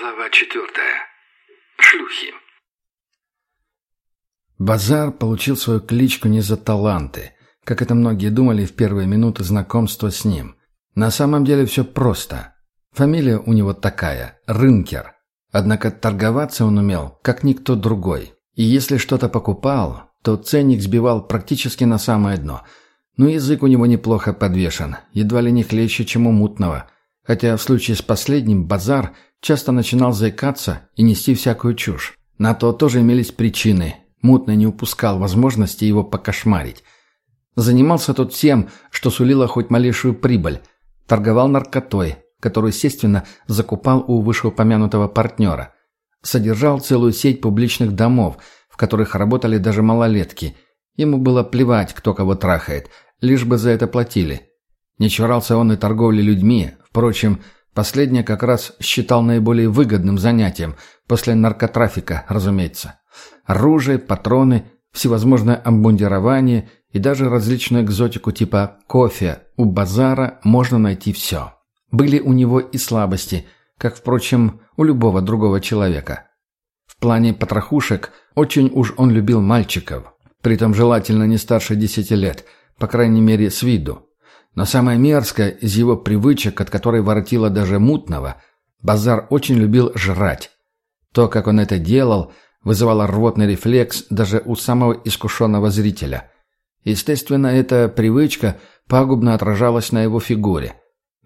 Глава четвертая. Шлюхи. Базар получил свою кличку не за таланты, как это многие думали в первые минуты знакомства с ним. На самом деле все просто. Фамилия у него такая – Рынкер. Однако торговаться он умел, как никто другой. И если что-то покупал, то ценник сбивал практически на самое дно. Но язык у него неплохо подвешен, едва ли не хлеще, чем у мутного. Хотя в случае с последним базар – часто начинал заикаться и нести всякую чушь. На то тоже имелись причины. Мутно не упускал возможности его покошмарить. Занимался тот тем, что сулило хоть малейшую прибыль. Торговал наркотой, которую, естественно, закупал у вышеупомянутого партнера. Содержал целую сеть публичных домов, в которых работали даже малолетки. Ему было плевать, кто кого трахает, лишь бы за это платили. Не чурался он и торговли людьми, впрочем, Последнее как раз считал наиболее выгодным занятием, после наркотрафика, разумеется. Оружие, патроны, всевозможное обмундирование и даже различную экзотику типа кофе. У базара можно найти все. Были у него и слабости, как, впрочем, у любого другого человека. В плане потрохушек очень уж он любил мальчиков, притом желательно не старше десяти лет, по крайней мере с виду. Но самое мерзкое из его привычек, от которой воротило даже мутного, Базар очень любил жрать. То, как он это делал, вызывало рвотный рефлекс даже у самого искушенного зрителя. Естественно, эта привычка пагубно отражалась на его фигуре.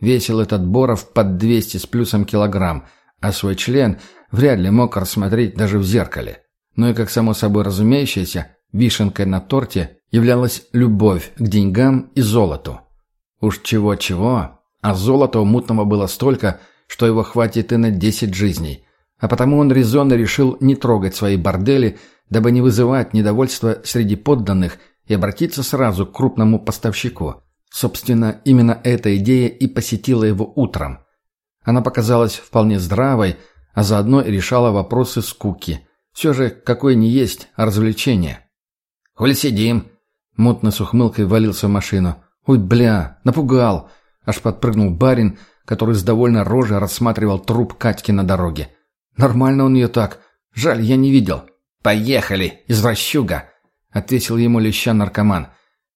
Весил этот Боров под 200 с плюсом килограмм, а свой член вряд ли мог рассмотреть даже в зеркале. Ну и, как само собой разумеющееся, вишенкой на торте являлась любовь к деньгам и золоту. Уж чего-чего, а золота у мутного было столько, что его хватит и на десять жизней. А потому он резонно решил не трогать свои бордели, дабы не вызывать недовольства среди подданных и обратиться сразу к крупному поставщику. Собственно, именно эта идея и посетила его утром. Она показалась вполне здравой, а заодно и решала вопросы скуки. Все же, какое не есть, развлечение. «Коль сидим!» Мутно с ухмылкой валился в машину. «Ой, бля, напугал!» Аж подпрыгнул барин, который с довольной рожей рассматривал труп Катьки на дороге. «Нормально он ее так. Жаль, я не видел». «Поехали, извращуга!» — ответил ему леща наркоман.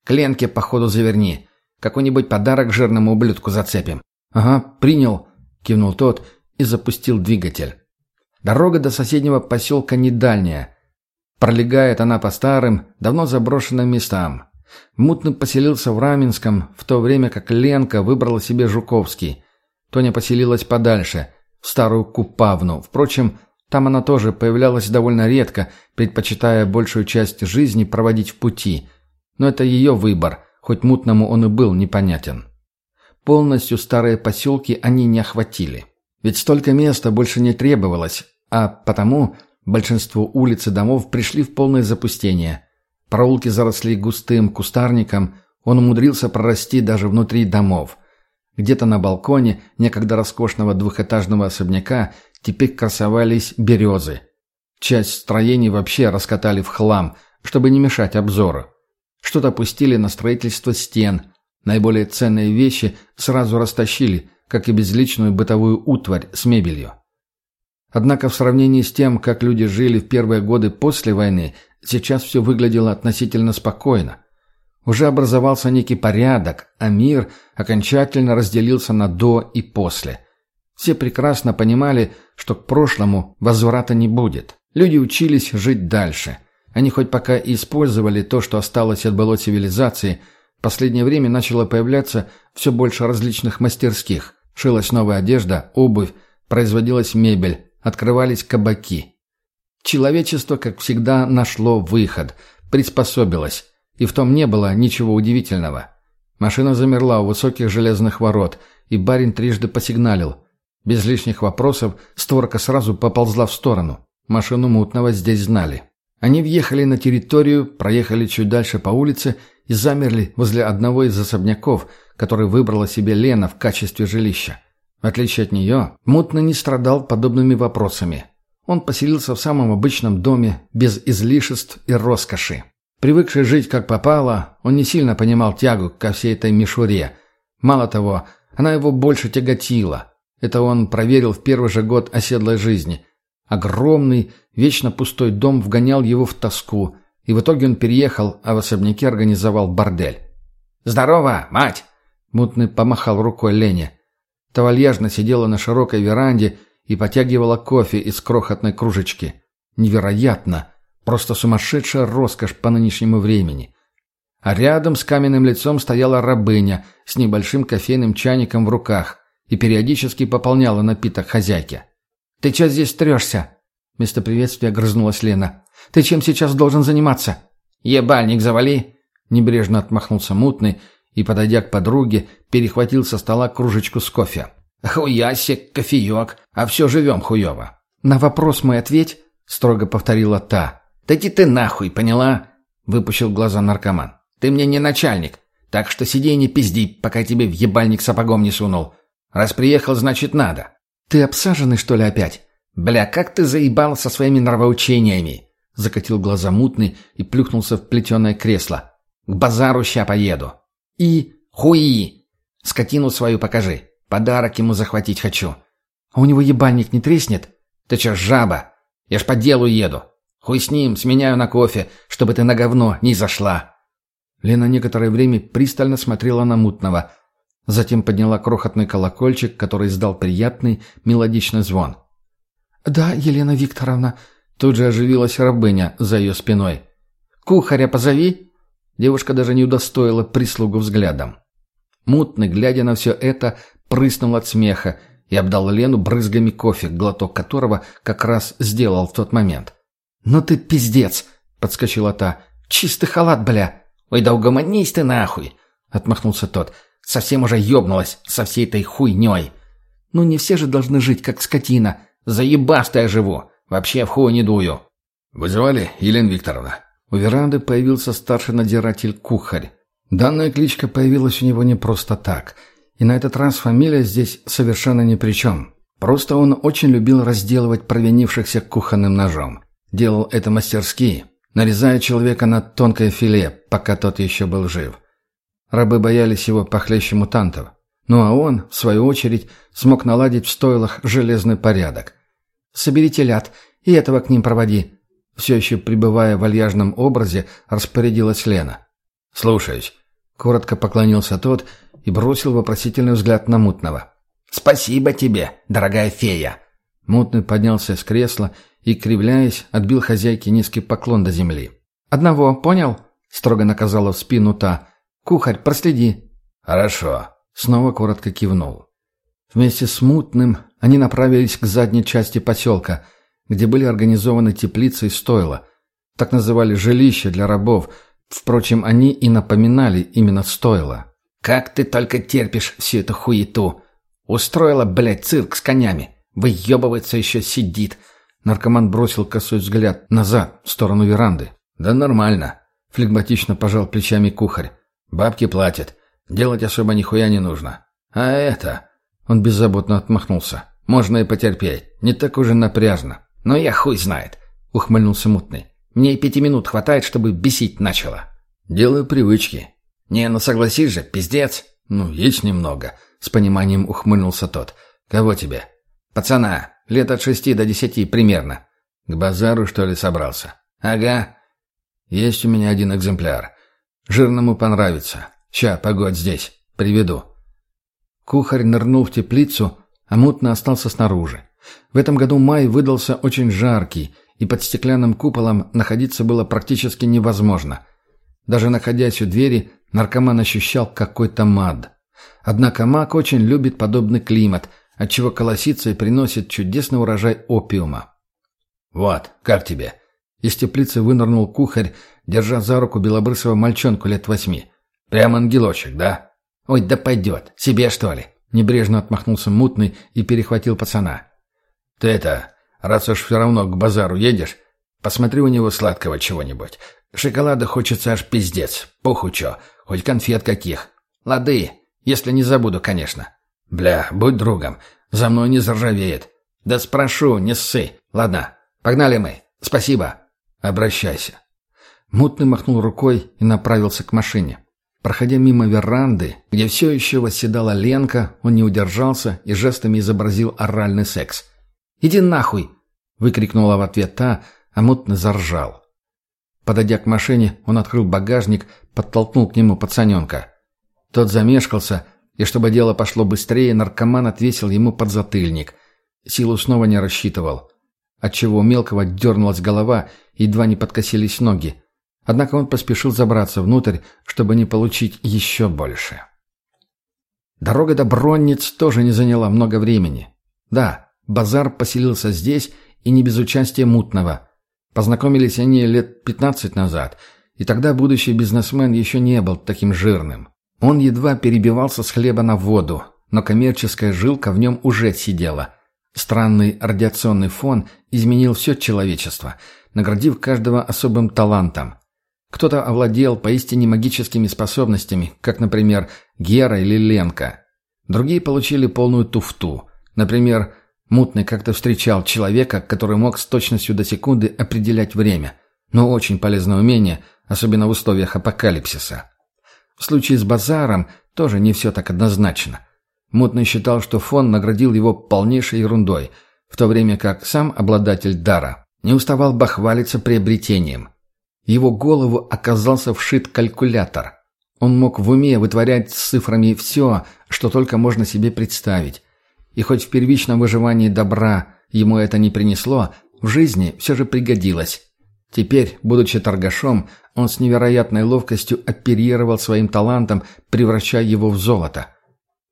«К походу, заверни. Какой-нибудь подарок жирному ублюдку зацепим». «Ага, принял», — кивнул тот и запустил двигатель. Дорога до соседнего поселка не дальняя. Пролегает она по старым, давно заброшенным местам. Мутный поселился в Раменском, в то время как Ленка выбрала себе Жуковский. Тоня поселилась подальше, в старую Купавну. Впрочем, там она тоже появлялась довольно редко, предпочитая большую часть жизни проводить в пути. Но это ее выбор, хоть мутному он и был непонятен. Полностью старые поселки они не охватили. Ведь столько места больше не требовалось, а потому большинство улиц и домов пришли в полное запустение – Проулки заросли густым кустарником, он умудрился прорасти даже внутри домов. Где-то на балконе некогда роскошного двухэтажного особняка теперь красовались березы. Часть строений вообще раскатали в хлам, чтобы не мешать обзору. Что-то пустили на строительство стен. Наиболее ценные вещи сразу растащили, как и безличную бытовую утварь с мебелью. Однако в сравнении с тем, как люди жили в первые годы после войны, сейчас все выглядело относительно спокойно. Уже образовался некий порядок, а мир окончательно разделился на «до» и «после». Все прекрасно понимали, что к прошлому возврата не будет. Люди учились жить дальше. Они хоть пока и использовали то, что осталось от былой цивилизации, в последнее время начало появляться все больше различных мастерских. Шилась новая одежда, обувь, производилась мебель, открывались кабаки. Человечество, как всегда, нашло выход, приспособилось, и в том не было ничего удивительного. Машина замерла у высоких железных ворот, и барин трижды посигналил. Без лишних вопросов створка сразу поползла в сторону. Машину мутного здесь знали. Они въехали на территорию, проехали чуть дальше по улице и замерли возле одного из особняков, который выбрала себе Лена в качестве жилища. В отличие от нее, Мутно не страдал подобными вопросами. Он поселился в самом обычном доме, без излишеств и роскоши. Привыкший жить как попало, он не сильно понимал тягу ко всей этой мишуре. Мало того, она его больше тяготила. Это он проверил в первый же год оседлой жизни. Огромный, вечно пустой дом вгонял его в тоску, и в итоге он переехал, а в особняке организовал бордель. «Здорово, мать!» Мутный помахал рукой Лене. Та вальяжно сидела на широкой веранде и потягивала кофе из крохотной кружечки. Невероятно! Просто сумасшедшая роскошь по нынешнему времени. А рядом с каменным лицом стояла рабыня с небольшим кофейным чайником в руках и периодически пополняла напиток хозяйки. «Ты что здесь трешься?» Вместо приветствия грызнулась Лена. «Ты чем сейчас должен заниматься?» «Ебальник завали!» Небрежно отмахнулся мутный и, подойдя к подруге, перехватил со стола кружечку с кофе. «Хуясик, кофеек, а все живем хуево». «На вопрос мой ответь», — строго повторила та. «Да иди ты нахуй, поняла?» — выпущил глаза наркоман. «Ты мне не начальник, так что сиди и не пизди, пока тебе в ебальник сапогом не сунул. Раз приехал, значит надо». «Ты обсаженный, что ли, опять?» «Бля, как ты заебал со своими нравоучениями!» Закатил глаза мутный и плюхнулся в плетеное кресло. «К базару ща поеду». «И...» «Хуи!» «Скотину свою покажи. Подарок ему захватить хочу». «А у него ебальник не треснет?» «Ты чё, жаба? Я ж по делу еду. Хуй с ним, сменяю на кофе, чтобы ты на говно не зашла». Лена некоторое время пристально смотрела на мутного, затем подняла крохотный колокольчик, который издал приятный мелодичный звон. «Да, Елена Викторовна», — тут же оживилась рабыня за ее спиной. «Кухаря позови!» Девушка даже не удостоила прислугу взглядом. Мутный, глядя на все это, прыснул от смеха и обдал Лену брызгами кофе, глоток которого как раз сделал в тот момент. «Ну ты пиздец!» — подскочила та. «Чистый халат, бля!» «Ой, да угомонись ты нахуй!» — отмахнулся тот. «Совсем уже ёбнулась со всей этой хуйней!» «Ну не все же должны жить, как скотина!» «Заебастая живу! Вообще в хуй не дую!» «Вызывали, Елена Викторовна?» У веранды появился старший надзиратель Кухарь. Данная кличка появилась у него не просто так. И на этот раз фамилия здесь совершенно ни при чем. Просто он очень любил разделывать провинившихся кухонным ножом. Делал это мастерски, нарезая человека на тонкое филе, пока тот еще был жив. Рабы боялись его похлеще мутантов. Ну а он, в свою очередь, смог наладить в стойлах железный порядок. «Собери телят и этого к ним проводи», все еще пребывая в вальяжном образе, распорядилась Лена. «Слушаюсь», — коротко поклонился тот и бросил вопросительный взгляд на Мутного. «Спасибо тебе, дорогая фея!» Мутный поднялся с кресла и, кривляясь, отбил хозяйке низкий поклон до земли. «Одного, понял?» — строго наказала в спину та. «Кухарь, проследи». «Хорошо», — снова коротко кивнул. Вместе с Мутным они направились к задней части поселка — где были организованы теплицы и стойла. Так называли жилища для рабов. Впрочем, они и напоминали именно стойла. «Как ты только терпишь всю эту хуету! Устроила, блядь, цирк с конями! Выебывается еще сидит!» Наркоман бросил косой взгляд назад, в сторону веранды. «Да нормально», — флегматично пожал плечами кухарь. «Бабки платят. Делать особо нихуя не нужно. А это...» Он беззаботно отмахнулся. «Можно и потерпеть. Не так уже напряжно. «Ну я хуй знает», — ухмыльнулся мутный. «Мне и пяти минут хватает, чтобы бесить начало». «Делаю привычки». «Не, ну согласись же, пиздец». «Ну, есть немного», — с пониманием ухмыльнулся тот. «Кого тебе?» «Пацана, лет от шести до десяти примерно». «К базару, что ли, собрался?» «Ага». «Есть у меня один экземпляр. Жирному понравится. Ща, погодь здесь. Приведу». Кухарь нырнул в теплицу, а мутно остался снаружи. В этом году май выдался очень жаркий, и под стеклянным куполом находиться было практически невозможно. Даже находясь у двери, наркоман ощущал какой-то мад. Однако маг очень любит подобный климат, отчего колосится и приносит чудесный урожай опиума. «Вот, как тебе?» Из теплицы вынырнул кухарь, держа за руку белобрысого мальчонку лет восьми. «Прям ангелочек, да?» «Ой, да пойдет. Себе, что ли?» Небрежно отмахнулся мутный и перехватил пацана. «Ты это, раз уж все равно к базару едешь, посмотри у него сладкого чего-нибудь. Шоколада хочется аж пиздец. Поху чё, хоть конфет каких. Лады, если не забуду, конечно. Бля, будь другом, за мной не заржавеет. Да спрошу, не ссы. Ладно, погнали мы. Спасибо. Обращайся». Мутный махнул рукой и направился к машине. Проходя мимо веранды, где все еще восседала Ленка, он не удержался и жестами изобразил оральный секс. «Иди нахуй!» — выкрикнула в ответ та, а мутно заржал. Подойдя к машине, он открыл багажник, подтолкнул к нему пацаненка. Тот замешкался, и чтобы дело пошло быстрее, наркоман отвесил ему подзатыльник. Силу снова не рассчитывал, отчего у мелкого дернулась голова, едва не подкосились ноги. Однако он поспешил забраться внутрь, чтобы не получить еще больше. Дорога до Бронниц тоже не заняла много времени. Да, базар поселился здесь и не без участия Мутного. Познакомились они лет пятнадцать назад, и тогда будущий бизнесмен еще не был таким жирным. Он едва перебивался с хлеба на воду, но коммерческая жилка в нем уже сидела. Странный радиационный фон изменил все человечество, наградив каждого особым талантом. Кто-то овладел поистине магическими способностями, как, например, Гера или Ленка. Другие получили полную туфту. Например, Мутный как-то встречал человека, который мог с точностью до секунды определять время. Но очень полезное умение, особенно в условиях апокалипсиса. В случае с базаром тоже не все так однозначно. Мутный считал, что фон наградил его полнейшей ерундой, в то время как сам обладатель дара не уставал бахвалиться приобретением. Его голову оказался вшит калькулятор. Он мог в уме вытворять с цифрами все, что только можно себе представить. И хоть в первичном выживании добра ему это не принесло, в жизни все же пригодилось. Теперь, будучи торгашом, он с невероятной ловкостью оперировал своим талантом, превращая его в золото.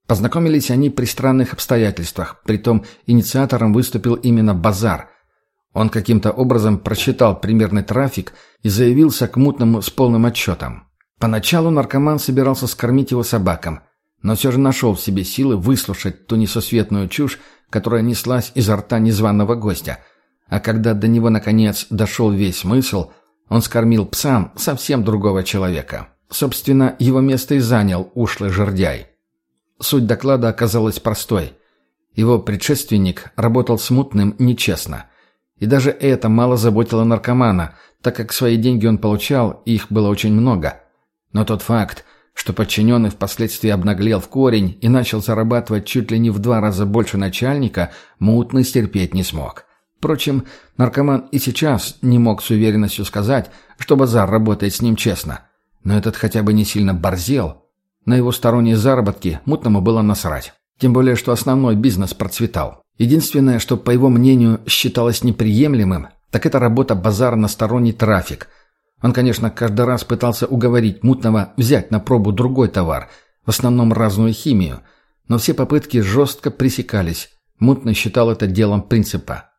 Познакомились они при странных обстоятельствах, притом инициатором выступил именно базар. Он каким-то образом прочитал примерный трафик и заявился к мутному с полным отчетом. Поначалу наркоман собирался скормить его собакам, но все же нашел в себе силы выслушать ту несусветную чушь, которая неслась изо рта незваного гостя. А когда до него, наконец, дошел весь смысл, он скормил псам совсем другого человека. Собственно, его место и занял ушлый жердяй. Суть доклада оказалась простой. Его предшественник работал смутным нечестно. И даже это мало заботило наркомана, так как свои деньги он получал, и их было очень много. Но тот факт, что подчиненный впоследствии обнаглел в корень и начал зарабатывать чуть ли не в два раза больше начальника, мутный стерпеть не смог. Впрочем, наркоман и сейчас не мог с уверенностью сказать, что базар работает с ним честно. Но этот хотя бы не сильно борзел. На его сторонние заработки мутному было насрать. Тем более, что основной бизнес процветал. Единственное, что, по его мнению, считалось неприемлемым, так это работа базара на сторонний трафик. Он, конечно, каждый раз пытался уговорить мутного взять на пробу другой товар, в основном разную химию, но все попытки жестко пресекались. Мутный считал это делом принципа.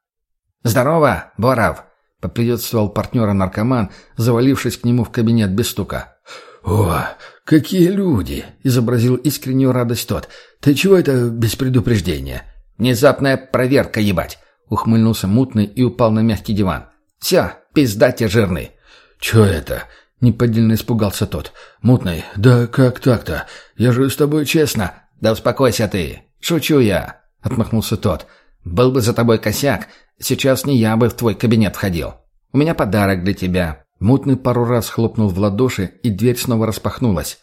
«Здорово, Боров!» — поприветствовал партнера наркоман, завалившись к нему в кабинет без стука. «О, какие люди!» — изобразил искреннюю радость тот. «Ты чего это без предупреждения?» «Внезапная проверка, ебать!» — ухмыльнулся мутный и упал на мягкий диван. «Все, пизда те жирный!» «Че это?» — неподдельно испугался тот. «Мутный, да как так-то? Я же с тобой честно...» «Да успокойся ты! Шучу я!» — отмахнулся тот. «Был бы за тобой косяк, сейчас не я бы в твой кабинет входил. У меня подарок для тебя. Мутный пару раз хлопнул в ладоши, и дверь снова распахнулась.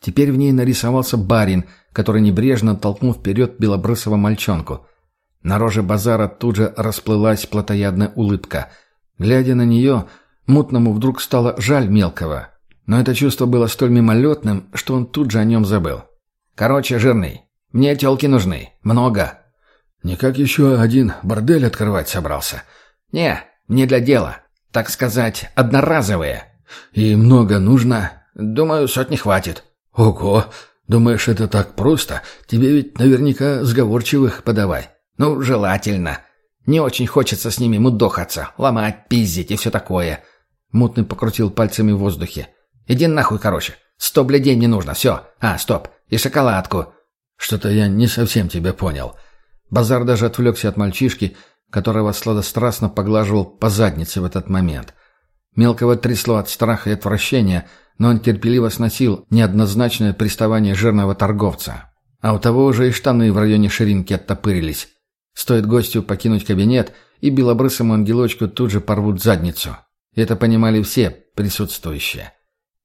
Теперь в ней нарисовался барин, который небрежно толкнул вперед белобрысого мальчонку. На роже базара тут же расплылась плотоядная улыбка. Глядя на нее, Мутному вдруг стало жаль мелкого. Но это чувство было столь мимолетным, что он тут же о нем забыл. «Короче, жирный, мне телки нужны. Много». «Никак еще один бордель открывать собрался?» «Не, не для дела так сказать, одноразовые. И много нужно? Думаю, сотни хватит. Ого! Думаешь, это так просто? Тебе ведь наверняка сговорчивых подавай. Ну, желательно. Не очень хочется с ними мудохаться, ломать, пиздить и все такое. Мутный покрутил пальцами в воздухе. Иди нахуй, короче. Сто блядей не нужно, все. А, стоп. И шоколадку. Что-то я не совсем тебя понял. Базар даже отвлекся от мальчишки, которого сладострастно поглаживал по заднице в этот момент. Мелкого трясло от страха и отвращения, но он терпеливо сносил неоднозначное приставание жирного торговца. А у того уже и штаны в районе ширинки оттопырились. Стоит гостю покинуть кабинет, и белобрысому ангелочку тут же порвут задницу. Это понимали все присутствующие.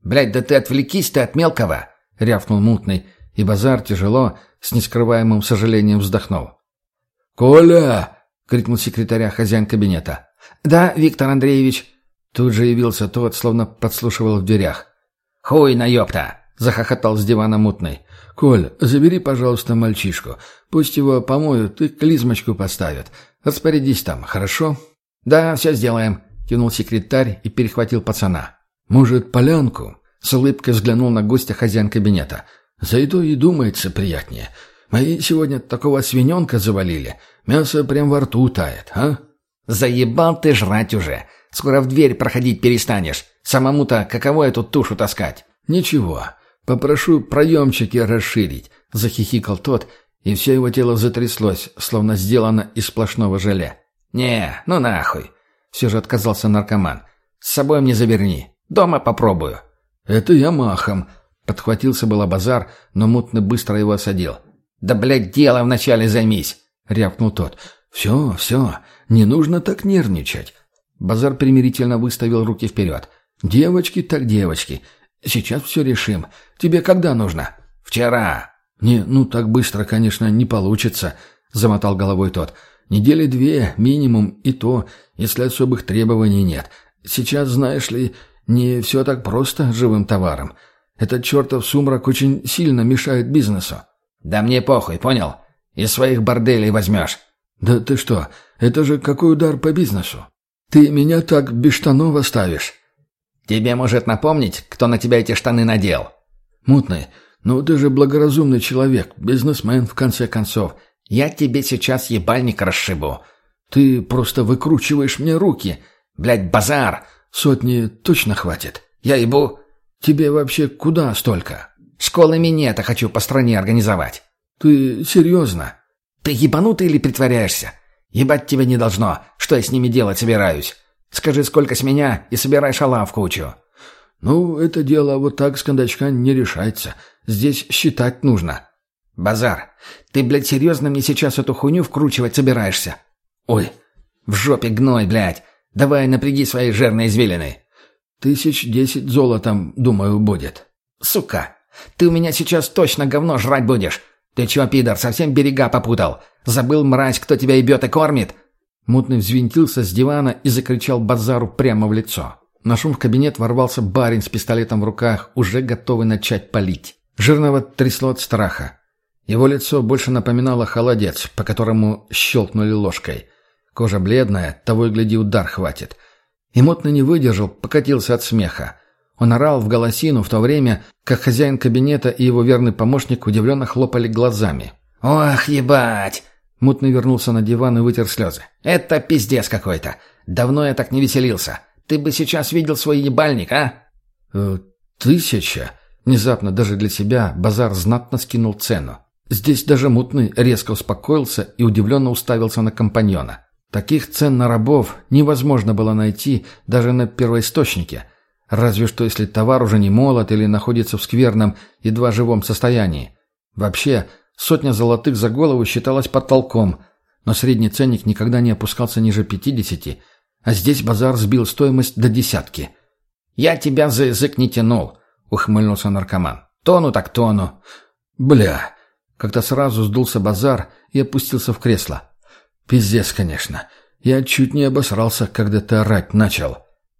«Блядь, да ты отвлекись ты от мелкого!» — рявкнул мутный, и базар тяжело, с нескрываемым сожалением вздохнул. «Коля!» — крикнул секретаря хозяин кабинета. «Да, Виктор Андреевич». Тут же явился тот, словно подслушивал в дверях. «Хуй на ёпта!» — захохотал с дивана мутный. «Коль, забери, пожалуйста, мальчишку. Пусть его помоют и клизмочку поставят. Распорядись там, хорошо?» «Да, все сделаем», — кивнул секретарь и перехватил пацана. «Может, полянку?» — с улыбкой взглянул на гостя хозяин кабинета. «Зайду и думается приятнее. Мои сегодня такого свиненка завалили. Мясо прям во рту тает, а?» «Заебал ты жрать уже. Скоро в дверь проходить перестанешь. Самому-то каково эту тушу таскать?» «Ничего. Попрошу проемчики расширить», — захихикал тот, и все его тело затряслось, словно сделано из сплошного желе. «Не, ну нахуй!» — все же отказался наркоман. «С собой мне заверни. Дома попробую». «Это я махом», — подхватился было базар, но мутно быстро его осадил. «Да, блядь, дело вначале займись!» — рявкнул тот. «Все, все, не нужно так нервничать». Базар примирительно выставил руки вперед. «Девочки так девочки. Сейчас все решим. Тебе когда нужно?» «Вчера». «Не, ну так быстро, конечно, не получится», — замотал головой тот. «Недели две, минимум, и то, если особых требований нет. Сейчас, знаешь ли, не все так просто живым товаром. Этот чертов сумрак очень сильно мешает бизнесу». «Да мне похуй, понял? Из своих борделей возьмешь». «Да ты что, это же какой удар по бизнесу? Ты меня так без штанов оставишь». «Тебе может напомнить, кто на тебя эти штаны надел?» «Мутный, ну ты же благоразумный человек, бизнесмен, в конце концов. Я тебе сейчас ебальник расшибу». «Ты просто выкручиваешь мне руки. Блядь, базар!» «Сотни точно хватит». «Я ебу». «Тебе вообще куда столько?» «Школы минета хочу по стране организовать». «Ты серьезно?» «Ты ебанутый или притворяешься? Ебать тебя не должно. Что я с ними делать собираюсь? Скажи, сколько с меня, и собирай шалам в кучу». «Ну, это дело вот так с кондачка не решается. Здесь считать нужно». «Базар, ты, блядь, серьезно мне сейчас эту хуйню вкручивать собираешься?» «Ой, в жопе гной, блядь. Давай напряги свои жирные извилины». «Тысяч десять золотом, думаю, будет». «Сука, ты у меня сейчас точно говно жрать будешь. Ты чё, пидор, совсем берега попутал? Забыл, мразь, кто тебя ебет и кормит?» Мутный взвинтился с дивана и закричал базару прямо в лицо. На шум в кабинет ворвался барин с пистолетом в руках, уже готовый начать палить. Жирного трясло от страха. Его лицо больше напоминало холодец, по которому щелкнули ложкой. Кожа бледная, того и гляди удар хватит. И мутно не выдержал, покатился от смеха. Он орал в голосину в то время, как хозяин кабинета и его верный помощник удивленно хлопали глазами. «Ох, ебать!» Мутный вернулся на диван и вытер слезы. «Это пиздец какой-то. Давно я так не веселился. Ты бы сейчас видел свой ебальник, а?» э, «Тысяча?» Внезапно даже для себя базар знатно скинул цену. Здесь даже Мутный резко успокоился и удивленно уставился на компаньона. Таких цен на рабов невозможно было найти даже на первоисточнике. Разве что если товар уже не молот или находится в скверном, едва живом состоянии. Вообще, Сотня золотых за голову считалась потолком, но средний ценник никогда не опускался ниже пятидесяти, а здесь базар сбил стоимость до десятки. «Я тебя за язык не тянул», — ухмыльнулся наркоман. «Тону так тону». «Бля!» Как-то сразу сдулся базар и опустился в кресло. «Пиздец, конечно. Я чуть не обосрался, когда ты орать начал».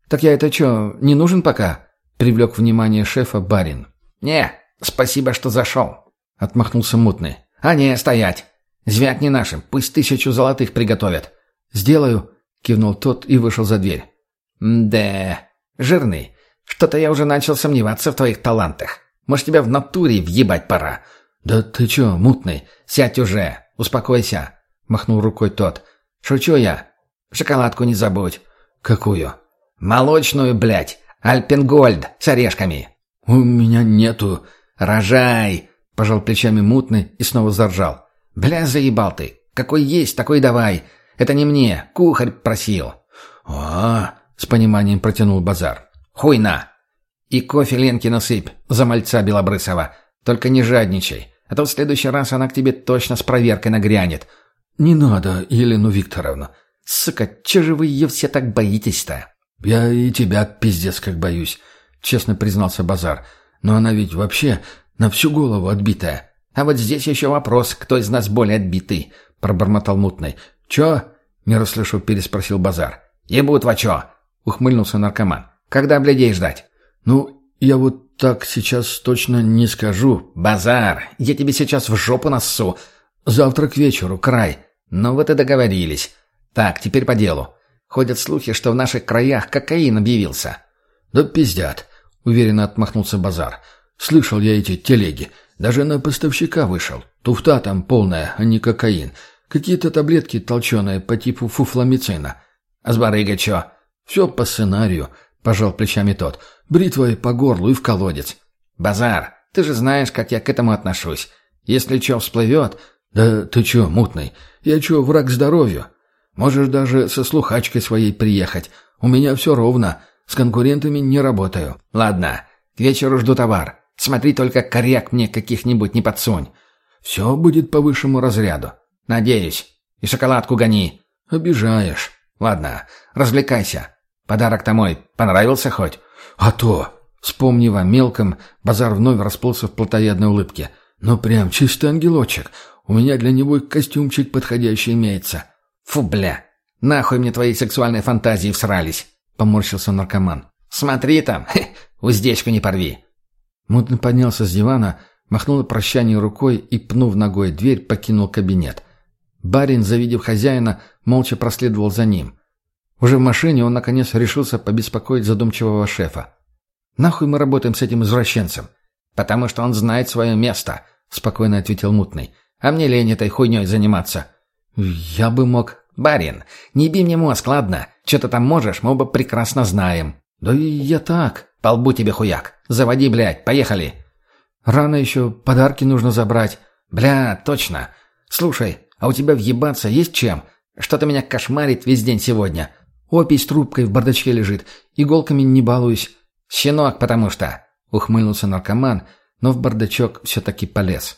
«Так я это что, не нужен пока?» — привлек внимание шефа барин. «Не, спасибо, что зашел», — отмахнулся мутный. «А не, стоять! Звякни нашим, пусть тысячу золотых приготовят». «Сделаю», — кивнул тот и вышел за дверь. «Да, жирный, что-то я уже начал сомневаться в твоих талантах. Может, тебя в натуре въебать пора?» «Да ты чё, мутный?» «Сядь уже, успокойся», — махнул рукой тот. «Шучу я. Шоколадку не забудь». «Какую?» «Молочную, блядь. Альпенгольд с орешками». «У меня нету». «Рожай!» Пожал плечами мутный и снова заржал. «Бля, заебал ты! Какой есть, такой давай! Это не мне, кухарь просил!» «А, с пониманием протянул базар. «Хуй на! И кофе Ленке насыпь, за мальца Белобрысова. Только не жадничай, а то в следующий раз она к тебе точно с проверкой нагрянет». «Не надо, Елена Викторовна». «Сука, че же вы ее все так боитесь-то?» «Я и тебя, пиздец, как боюсь. честно признался Базар. «Но она ведь вообще на всю голову отбитая». «А вот здесь еще вопрос, кто из нас более отбитый», — пробормотал мутный. «Чё?» — не расслышав, переспросил Базар. «Ебут во чё?» — ухмыльнулся наркоман. «Когда блядей ждать?» «Ну, я вот так сейчас точно не скажу». «Базар! Я тебе сейчас в жопу нассу!» «Завтра к вечеру, край». «Ну вот и договорились. Так, теперь по делу. Ходят слухи, что в наших краях кокаин объявился». «Да пиздят», — уверенно отмахнулся Базар. «Слышал я эти телеги. Даже на поставщика вышел. Туфта там полная, а не кокаин. Какие-то таблетки толченые по типу фуфламицина. А с барыгой чё?» «Все по сценарию», — пожал плечами тот. «Бритвой по горлу и в колодец». «Базар, ты же знаешь, как я к этому отношусь. Если чё всплывет...» «Да ты чё, мутный? Я чё, враг здоровью? Можешь даже со слухачкой своей приехать. У меня все ровно. С конкурентами не работаю». «Ладно, к вечеру жду товар. Смотри, только коряк мне каких-нибудь не подсунь». «Все будет по высшему разряду». «Надеюсь. И шоколадку гони». «Обижаешь». «Ладно, развлекайся. Подарок-то мой понравился хоть?» «А то!» Вспомнив о мелком, базар вновь расплылся в плотоядной улыбке. «Ну прям чистый ангелочек. У меня для него костюмчик подходящий имеется». «Фу, бля! Нахуй мне твои сексуальные фантазии всрались!» — поморщился наркоман. «Смотри там! Уздечку не порви!» Мутный поднялся с дивана, махнул прощание рукой и, пнув ногой дверь, покинул кабинет. Барин, завидев хозяина, молча проследовал за ним. Уже в машине он, наконец, решился побеспокоить задумчивого шефа. «Нахуй мы работаем с этим извращенцем?» «Потому что он знает свое место», — спокойно ответил Мутный. «А мне лень этой хуйней заниматься». «Я бы мог...» «Барин, не би мне мозг, ладно? Что ты там можешь, мы оба прекрасно знаем». «Да и я так». «По лбу тебе хуяк. Заводи, блядь, поехали». «Рано еще, подарки нужно забрать». «Бля, точно. Слушай, а у тебя въебаться есть чем? Что-то меня кошмарит весь день сегодня. Опись трубкой в бардачке лежит. Иголками не балуюсь». «Щенок, потому что...» — ухмыльнулся наркоман, но в бардачок все-таки полез.